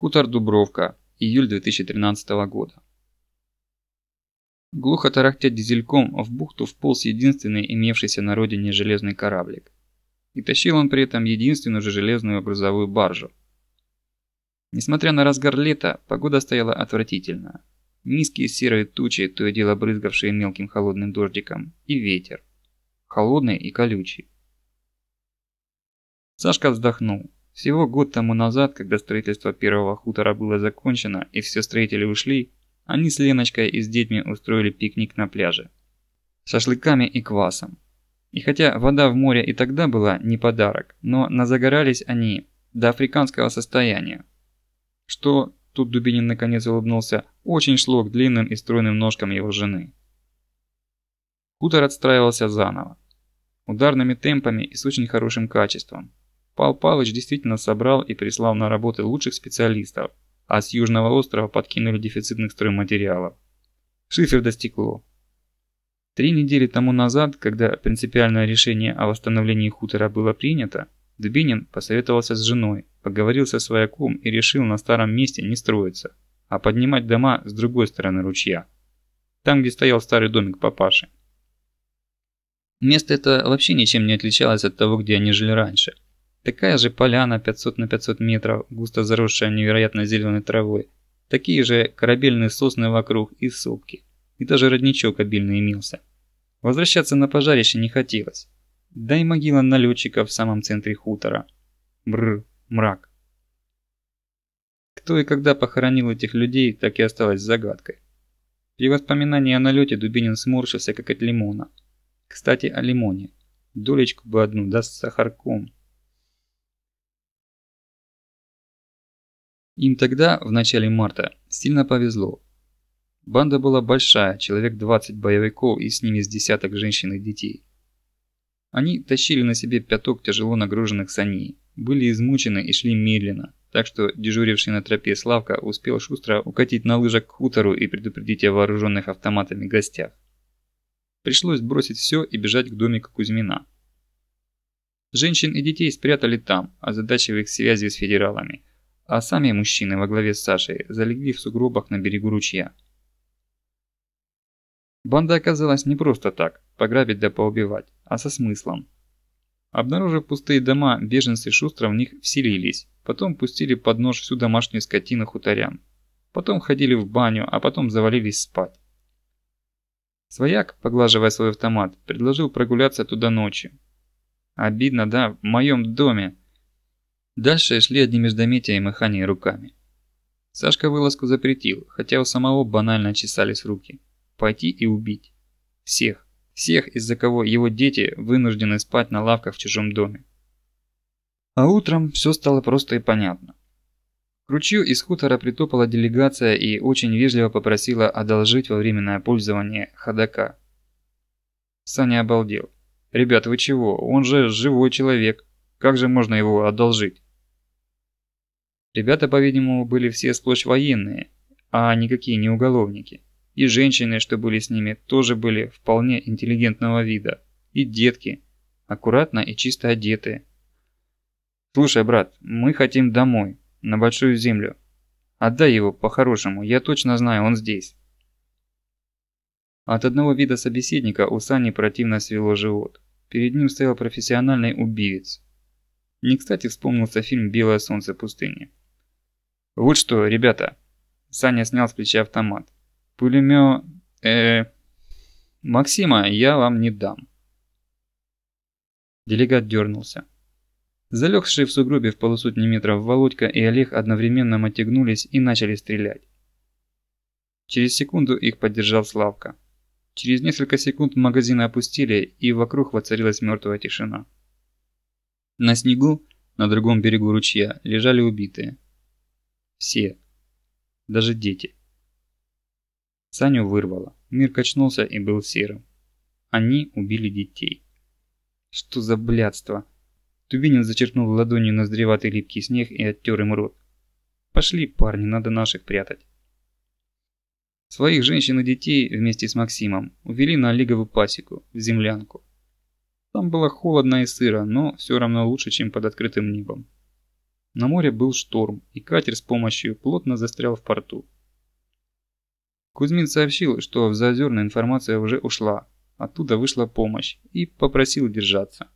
Хутор Дубровка, июль 2013 года. Глухо тарахтя дизельком, в бухту вполз единственный имевшийся на родине железный кораблик. И тащил он при этом единственную же железную грузовую баржу. Несмотря на разгар лета, погода стояла отвратительная. Низкие серые тучи, то и дело брызгавшие мелким холодным дождиком, и ветер. Холодный и колючий. Сашка вздохнул. Всего год тому назад, когда строительство первого хутора было закончено и все строители ушли, они с Леночкой и с детьми устроили пикник на пляже. С шашлыками и квасом. И хотя вода в море и тогда была не подарок, но назагорались они до африканского состояния. Что, тут Дубинин наконец улыбнулся, очень шло к длинным и стройным ножкам его жены. Хутор отстраивался заново. Ударными темпами и с очень хорошим качеством. Пал Палыч действительно собрал и прислал на работы лучших специалистов, а с Южного острова подкинули дефицитных стройматериалов. Шифер до стекло. Три недели тому назад, когда принципиальное решение о восстановлении хутора было принято, Дубинин посоветовался с женой, поговорил со свояком и решил на старом месте не строиться, а поднимать дома с другой стороны ручья. Там, где стоял старый домик папаши. Место это вообще ничем не отличалось от того, где они жили раньше – Такая же поляна 500 на 500 метров, густо заросшая невероятно зеленой травой. Такие же корабельные сосны вокруг и сопки. И даже родничок обильный имелся. Возвращаться на пожарище не хотелось. Да и могила налетчика в самом центре хутора. Бррр, мрак. Кто и когда похоронил этих людей, так и осталось загадкой. При воспоминании о налете Дубинин сморщился, как от лимона. Кстати, о лимоне. Долечку бы одну, да с сахарком. Им тогда, в начале марта, сильно повезло. Банда была большая, человек 20 боевиков и с ними с десяток женщин и детей. Они тащили на себе пяток тяжело нагруженных саней, были измучены и шли медленно, так что дежуривший на тропе Славка успел шустро укатить на лыжах к хутору и предупредить о вооруженных автоматами гостях. Пришлось бросить все и бежать к домику Кузьмина. Женщин и детей спрятали там, озадачив их связью с федералами, а сами мужчины во главе с Сашей залегли в сугробах на берегу ручья. Банда оказалась не просто так, пограбить да поубивать, а со смыслом. Обнаружив пустые дома, беженцы шустро в них вселились, потом пустили под нож всю домашнюю скотину хуторям. Потом ходили в баню, а потом завалились спать. Свояк, поглаживая свой автомат, предложил прогуляться туда ночью. Обидно, да, в моем доме. Дальше шли одни междометия и махание руками. Сашка вылазку запретил, хотя у самого банально чесались руки. Пойти и убить. Всех. Всех, из-за кого его дети вынуждены спать на лавках в чужом доме. А утром все стало просто и понятно. К ручью из хутора притопала делегация и очень вежливо попросила одолжить во временное пользование ходока. Саня обалдел. «Ребят, вы чего? Он же живой человек. Как же можно его одолжить?» Ребята, по-видимому, были все сплошь военные, а никакие не уголовники. И женщины, что были с ними, тоже были вполне интеллигентного вида. И детки, аккуратно и чисто одетые. «Слушай, брат, мы хотим домой, на Большую Землю. Отдай его по-хорошему, я точно знаю, он здесь». От одного вида собеседника у Сани противно свело живот. Перед ним стоял профессиональный убивец. Не кстати вспомнился фильм «Белое солнце пустыни». Вот что, ребята. Саня снял с плеча автомат. Пулемет... Э, Максима я вам не дам. Делегат дернулся. Залегшие в сугробе в полусотни метров Володька и Олег одновременно мотягнулись и начали стрелять. Через секунду их поддержал Славка. Через несколько секунд магазины опустили, и вокруг воцарилась мертвая тишина. На снегу, на другом берегу ручья, лежали убитые. Все. Даже дети. Саню вырвало. Мир качнулся и был серым. Они убили детей. Что за блядство? Тубинин зачерпнул ладонью ноздреватый липкий снег и оттер им рот. Пошли, парни, надо наших прятать. Своих женщин и детей вместе с Максимом увели на Олегову пасеку, в землянку. Там было холодно и сыро, но все равно лучше, чем под открытым небом. На море был шторм, и катер с помощью плотно застрял в порту. Кузьмин сообщил, что в Заозерной информация уже ушла, оттуда вышла помощь, и попросил держаться.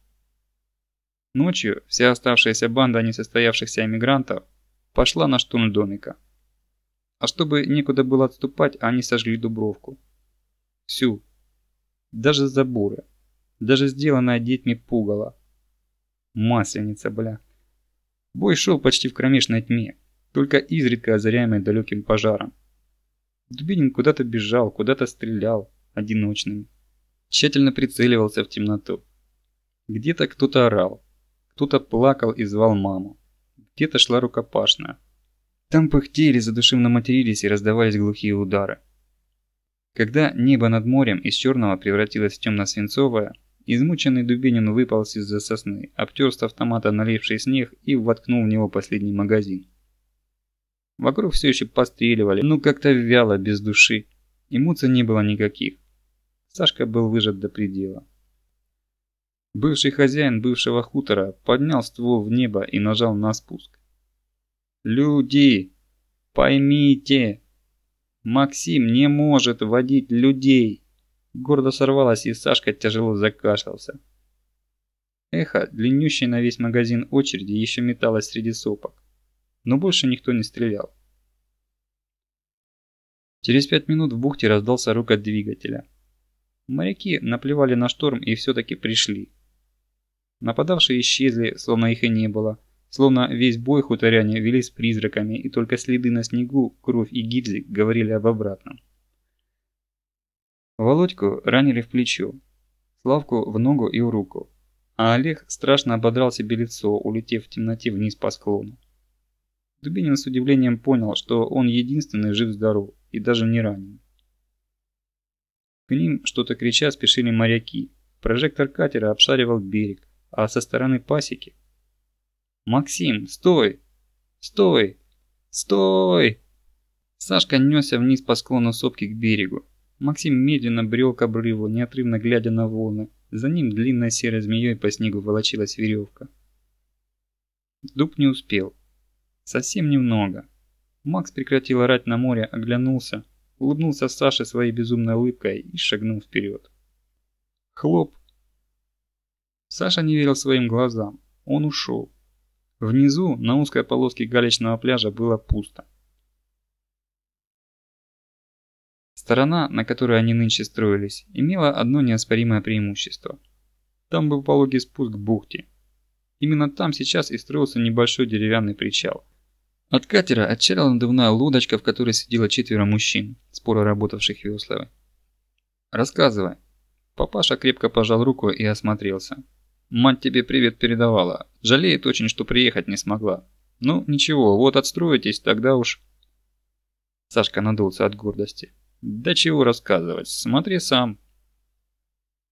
Ночью вся оставшаяся банда несостоявшихся эмигрантов пошла на штурм домика. А чтобы некуда было отступать, они сожгли Дубровку. Всю. Даже заборы. Даже сделанное детьми пугало. Масленица, бля. Бой шел почти в кромешной тьме, только изредка озаряемый далеким пожаром. Дубинин куда-то бежал, куда-то стрелял, одиночными. Тщательно прицеливался в темноту. Где-то кто-то орал, кто-то плакал и звал маму. Где-то шла рукопашная. Там пыхтели, задушевно матерились и раздавались глухие удары. Когда небо над морем из черного превратилось в темно-свинцовое, измученный Дубинин выполз из-за сосны, обтер с автомата наливший снег и воткнул в него последний магазин. Вокруг все еще постреливали, но как-то вяло, без души. Эмоций не было никаких. Сашка был выжат до предела. Бывший хозяин бывшего хутора поднял ствол в небо и нажал на спуск. «Люди! Поймите! Максим не может водить людей!» Гордо сорвалась и Сашка тяжело закашлялся. Эхо, длиннющей на весь магазин очереди, еще металось среди сопок. Но больше никто не стрелял. Через пять минут в бухте раздался рокот двигателя. Моряки наплевали на шторм и все-таки пришли. Нападавшие исчезли, словно их и не было. Словно весь бой хуторяне вели с призраками, и только следы на снегу, кровь и гильзы говорили об обратном. Володьку ранили в плечо, Славку в ногу и в руку, а Олег страшно ободрал себе лицо, улетев в темноте вниз по склону. Дубинин с удивлением понял, что он единственный жив-здоров и даже не ранен. К ним, что-то крича, спешили моряки. Прожектор катера обшаривал берег а со стороны пасеки. «Максим, стой! Стой! Стой!» Сашка несся вниз по склону сопки к берегу. Максим медленно брел к обрыву, неотрывно глядя на волны. За ним длинной серой змеей по снегу волочилась веревка. Дуб не успел. Совсем немного. Макс прекратил орать на море, оглянулся, улыбнулся Саше своей безумной улыбкой и шагнул вперед. Хлоп! Саша не верил своим глазам. Он ушел. Внизу, на узкой полоске галечного пляжа, было пусто. Сторона, на которой они нынче строились, имела одно неоспоримое преимущество. Там был пологий спуск к бухте. Именно там сейчас и строился небольшой деревянный причал. От катера отчалила надувная лодочка, в которой сидело четверо мужчин, споро работавших веслами. «Рассказывай». Папаша крепко пожал руку и осмотрелся. Мать тебе привет передавала. Жалеет очень, что приехать не смогла. Ну, ничего, вот отстроитесь, тогда уж...» Сашка надулся от гордости. «Да чего рассказывать, смотри сам».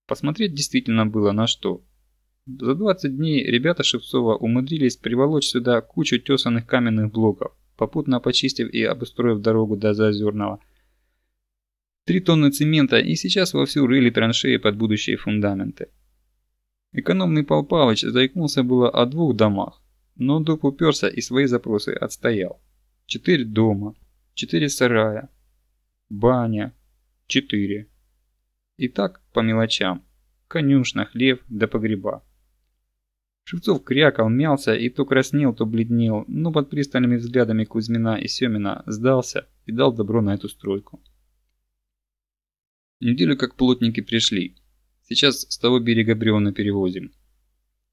Посмотреть действительно было на что. За 20 дней ребята Шевцова умудрились приволочь сюда кучу тесанных каменных блоков, попутно почистив и обустроив дорогу до Заозерного. Три тонны цемента и сейчас вовсю рыли траншеи под будущие фундаменты. Экономный Пал Палыч заикнулся было о двух домах, но дуб уперся и свои запросы отстоял. Четыре дома, четыре сарая, баня, четыре. И так по мелочам. Конюшна, хлев до погреба. Шевцов крякал, мялся и то краснел, то бледнел, но под пристальными взглядами Кузьмина и Семина сдался и дал добро на эту стройку. Неделю как плотники пришли, Сейчас с того берега бревна перевозим.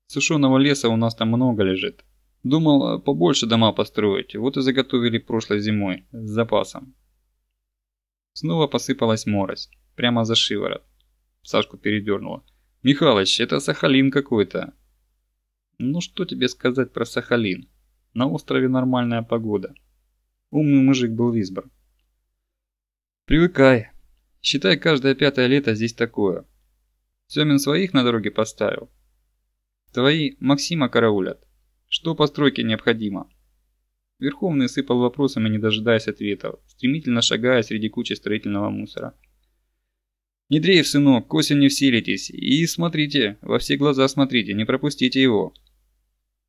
Сушеного леса у нас там много лежит. Думал побольше дома построить, вот и заготовили прошлой зимой, с запасом. Снова посыпалась морось, прямо за шиворот. Сашку передернуло. «Михалыч, это Сахалин какой-то». «Ну что тебе сказать про Сахалин? На острове нормальная погода. Умный мужик был Висбор». «Привыкай. Считай, каждое пятое лето здесь такое. Семин своих на дороге поставил. Твои Максима караулят. Что по стройке необходимо? Верховный сыпал вопросами, не дожидаясь ответов, стремительно шагая среди кучи строительного мусора. «Не дрейф, сынок, к осени всилитесь, и смотрите, во все глаза смотрите, не пропустите его».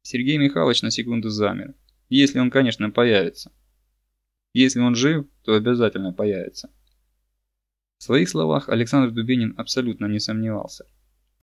Сергей Михайлович на секунду замер. Если он, конечно, появится. Если он жив, то обязательно появится. В своих словах Александр Дубинин абсолютно не сомневался.